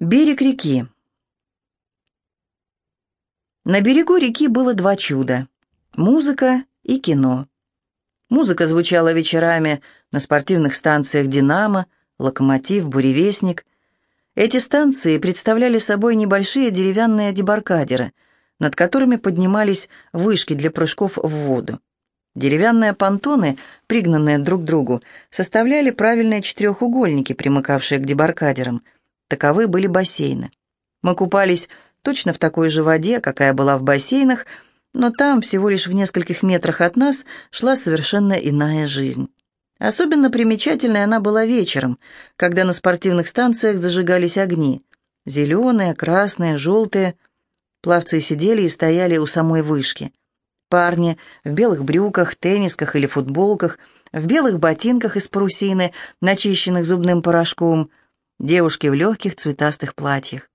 Берег реки. На берегу реки было два чуда — музыка и кино. Музыка звучала вечерами на спортивных станциях «Динамо», «Локомотив», «Буревестник». Эти станции представляли собой небольшие деревянные дебаркадеры, над которыми поднимались вышки для прыжков в воду. Деревянные понтоны, пригнанные друг к другу, составляли правильные четырехугольники, примыкавшие к дебаркадерам — Таковы были бассейны. Мы купались точно в такой же воде, какая была в бассейнах, но там, всего лишь в нескольких метрах от нас, шла совершенно иная жизнь. Особенно примечательной она была вечером, когда на спортивных станциях зажигались огни. Зеленые, красные, желтые. Пловцы сидели и стояли у самой вышки. Парни в белых брюках, теннисках или футболках, в белых ботинках из парусины, начищенных зубным порошком – девушки в легких цветастых платьях.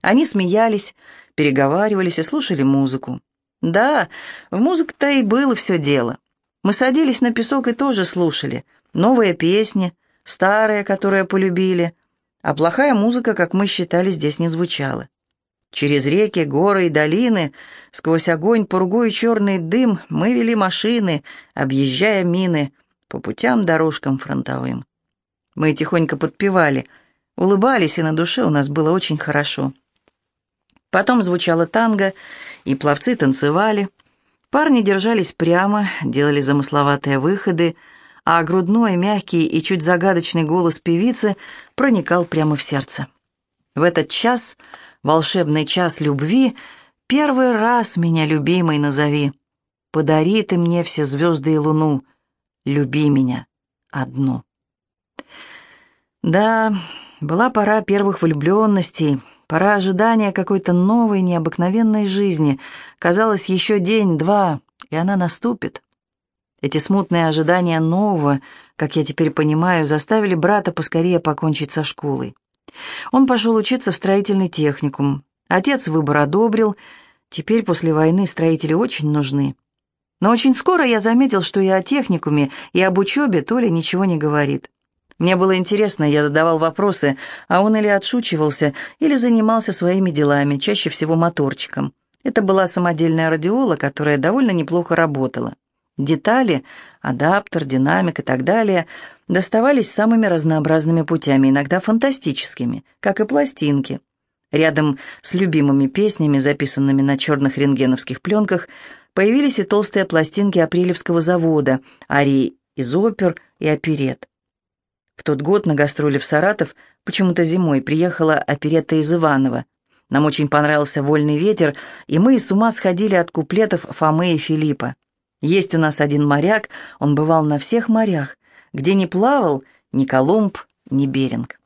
Они смеялись, переговаривались и слушали музыку. Да, в музыке-то и было все дело. Мы садились на песок и тоже слушали. Новые песни, старые, которые полюбили. А плохая музыка, как мы считали, здесь не звучала. Через реки, горы и долины, сквозь огонь, пургу и черный дым мы вели машины, объезжая мины по путям, дорожкам фронтовым. Мы тихонько подпевали — улыбались, и на душе у нас было очень хорошо. Потом звучало танго, и пловцы танцевали. Парни держались прямо, делали замысловатые выходы, а грудной, мягкий и чуть загадочный голос певицы проникал прямо в сердце. В этот час, волшебный час любви, первый раз меня любимой назови. Подари ты мне все звезды и луну, люби меня одну. Да, была пора первых влюбленностей, пора ожидания какой-то новой, необыкновенной жизни. Казалось, еще день-два, и она наступит. Эти смутные ожидания нового, как я теперь понимаю, заставили брата поскорее покончить со школой. Он пошел учиться в строительный техникум. Отец выбор одобрил. Теперь после войны строители очень нужны. Но очень скоро я заметил, что и о техникуме, и об учебе Толя ничего не говорит. Мне было интересно, я задавал вопросы, а он или отшучивался, или занимался своими делами, чаще всего моторчиком. Это была самодельная радиола, которая довольно неплохо работала. Детали, адаптер, динамик и так далее доставались самыми разнообразными путями, иногда фантастическими, как и пластинки. Рядом с любимыми песнями, записанными на черных рентгеновских пленках, появились и толстые пластинки Апрелевского завода, арии из опер и оперет. В тот год на гастроли в Саратов почему-то зимой приехала оперетта из Иванова. Нам очень понравился «Вольный ветер», и мы с ума сходили от куплетов Фомы и Филиппа. Есть у нас один моряк, он бывал на всех морях, где не плавал ни Колумб, ни Беринг.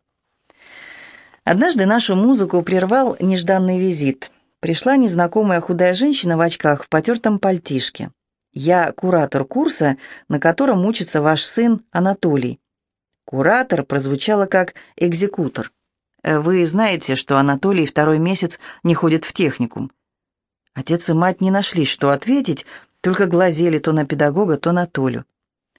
Однажды нашу музыку прервал нежданный визит. Пришла незнакомая худая женщина в очках в потертом пальтишке. Я куратор курса, на котором учится ваш сын Анатолий. Куратор прозвучало как экзекутор. Э, вы знаете, что Анатолий второй месяц не ходит в техникум. Отец и мать не нашли, что ответить, только глазели то на педагога, то на Толю.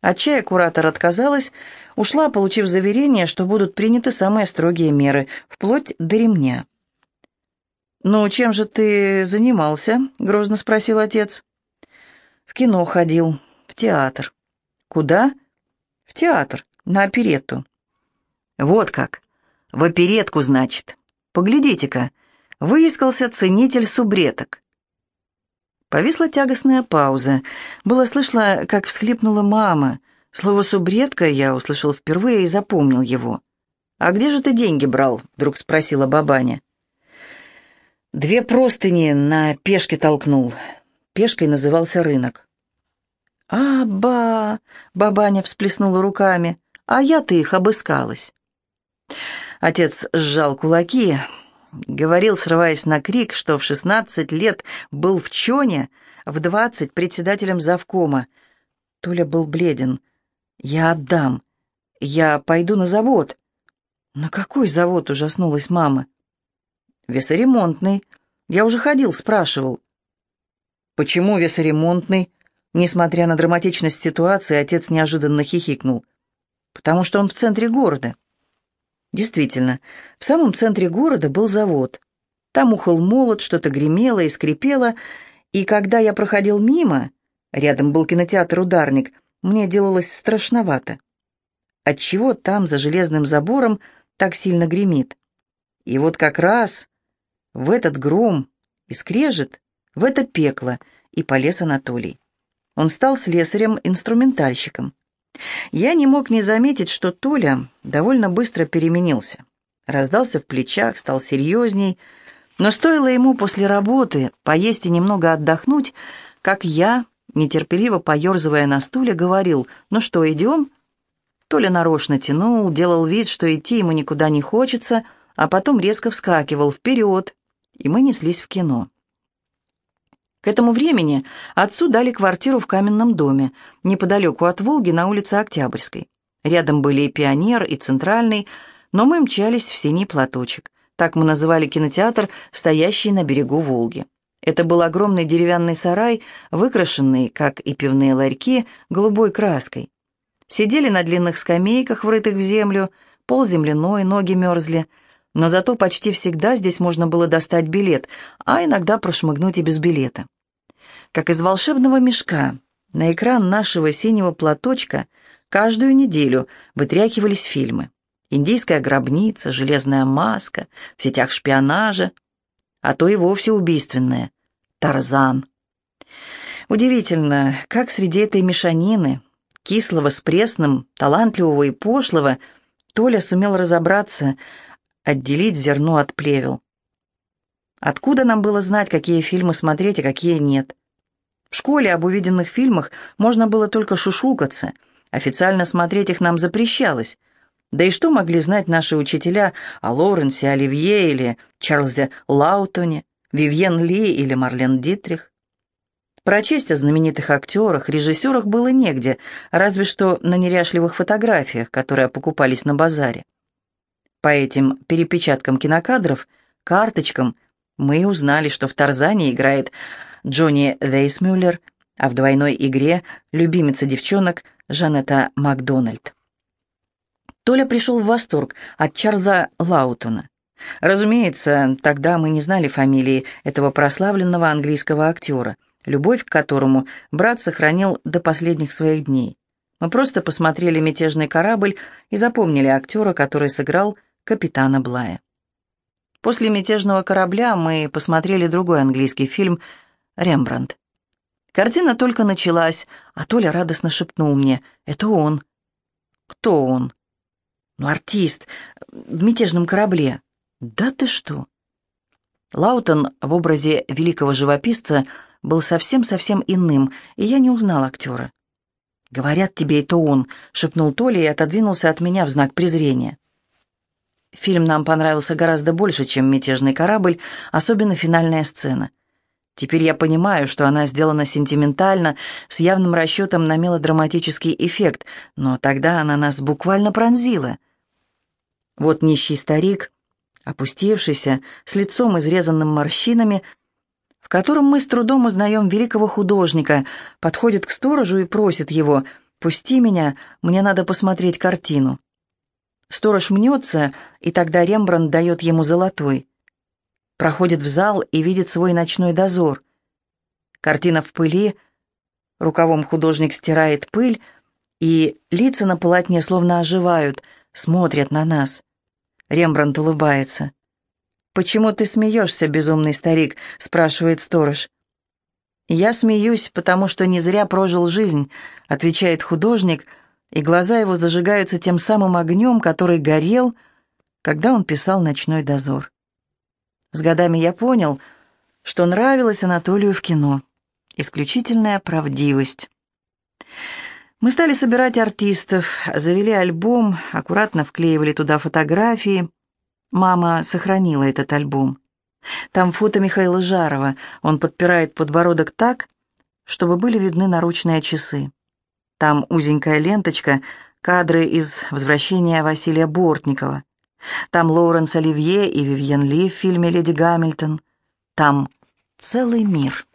От чая куратор отказалась, ушла, получив заверение, что будут приняты самые строгие меры, вплоть до ремня. «Ну, чем же ты занимался?» — грозно спросил отец. «В кино ходил, в театр». «Куда?» «В театр. На оперетту. Вот как. В оперетку, значит. Поглядите-ка. Выискался ценитель субреток. Повисла тягостная пауза. Было слышно, как всхлипнула мама. Слово «субредка» я услышал впервые и запомнил его. «А где же ты деньги брал?» — вдруг спросила бабаня. «Две простыни на пешке толкнул». Пешкой назывался рынок. «А-ба!» — бабаня всплеснула руками а я-то их обыскалась. Отец сжал кулаки, говорил, срываясь на крик, что в шестнадцать лет был в Чоне, в двадцать председателем завкома. Толя был бледен. «Я отдам. Я пойду на завод». «На какой завод?» — ужаснулась мама. «Весоремонтный. Я уже ходил, спрашивал». «Почему весоремонтный?» Несмотря на драматичность ситуации, отец неожиданно хихикнул потому что он в центре города. Действительно, в самом центре города был завод. Там ухал молот, что-то гремело и скрипело, и когда я проходил мимо, рядом был кинотеатр «Ударник», мне делалось страшновато. Отчего там, за железным забором, так сильно гремит? И вот как раз в этот гром и скрежет, в это пекло и полез Анатолий. Он стал слесарем-инструментальщиком. Я не мог не заметить, что Толя довольно быстро переменился. Раздался в плечах, стал серьезней, но стоило ему после работы поесть и немного отдохнуть, как я, нетерпеливо поерзывая на стуле, говорил «Ну что, идем?» Толя нарочно тянул, делал вид, что идти ему никуда не хочется, а потом резко вскакивал вперед, и мы неслись в кино. К этому времени отцу дали квартиру в каменном доме, неподалеку от Волги на улице Октябрьской. Рядом были и Пионер, и Центральный, но мы мчались в синий платочек. Так мы называли кинотеатр, стоящий на берегу Волги. Это был огромный деревянный сарай, выкрашенный, как и пивные ларьки, голубой краской. Сидели на длинных скамейках, врытых в землю, пол земляной, ноги мерзли. Но зато почти всегда здесь можно было достать билет, а иногда прошмыгнуть и без билета. Как из волшебного мешка, на экран нашего синего платочка каждую неделю вытряхивались фильмы. «Индийская гробница», «Железная маска», «В сетях шпионажа», а то и вовсе убийственное «Тарзан». Удивительно, как среди этой мешанины, кислого с пресным, талантливого и пошлого, Толя сумел разобраться, отделить зерно от плевел. Откуда нам было знать, какие фильмы смотреть, а какие нет? В школе об увиденных фильмах можно было только шушукаться, официально смотреть их нам запрещалось. Да и что могли знать наши учителя о Лоуренсе Оливье или Чарльзе Лаутоне, Вивьен Ли или Марлен Дитрих? Прочесть о знаменитых актерах, режиссерах было негде, разве что на неряшливых фотографиях, которые покупались на базаре. По этим перепечаткам кинокадров, карточкам, мы узнали, что в «Тарзане» играет Джонни Вейсмюллер, а в двойной игре любимица девчонок Жанетта Макдональд. Толя пришел в восторг от Чарльза Лаутона. Разумеется, тогда мы не знали фамилии этого прославленного английского актера, любовь к которому брат сохранил до последних своих дней. Мы просто посмотрели «Мятежный корабль» и запомнили актера, который сыграл капитана Блая. После «Мятежного корабля» мы посмотрели другой английский фильм Рембрандт. Картина только началась, а Толя радостно шепнул мне «Это он». «Кто он?» «Ну, артист в мятежном корабле». «Да ты что?» Лаутон в образе великого живописца был совсем-совсем иным, и я не узнал актера. «Говорят тебе, это он», — шепнул Толя и отодвинулся от меня в знак презрения. Фильм нам понравился гораздо больше, чем «Мятежный корабль», особенно финальная сцена — Теперь я понимаю, что она сделана сентиментально, с явным расчетом на мелодраматический эффект, но тогда она нас буквально пронзила. Вот нищий старик, опустившийся, с лицом изрезанным морщинами, в котором мы с трудом узнаем великого художника, подходит к сторожу и просит его «Пусти меня, мне надо посмотреть картину». Сторож мнется, и тогда Рембрандт дает ему золотой проходит в зал и видит свой ночной дозор. Картина в пыли, рукавом художник стирает пыль, и лица на полотне словно оживают, смотрят на нас. Рембрандт улыбается. «Почему ты смеешься, безумный старик?» — спрашивает сторож. «Я смеюсь, потому что не зря прожил жизнь», — отвечает художник, и глаза его зажигаются тем самым огнем, который горел, когда он писал «Ночной дозор». С годами я понял, что нравилось Анатолию в кино. Исключительная правдивость. Мы стали собирать артистов, завели альбом, аккуратно вклеивали туда фотографии. Мама сохранила этот альбом. Там фото Михаила Жарова. Он подпирает подбородок так, чтобы были видны наручные часы. Там узенькая ленточка, кадры из «Возвращения Василия Бортникова». Там Лоуренс Оливье и Вивьен Ли в фильме «Леди Гамильтон». Там целый мир.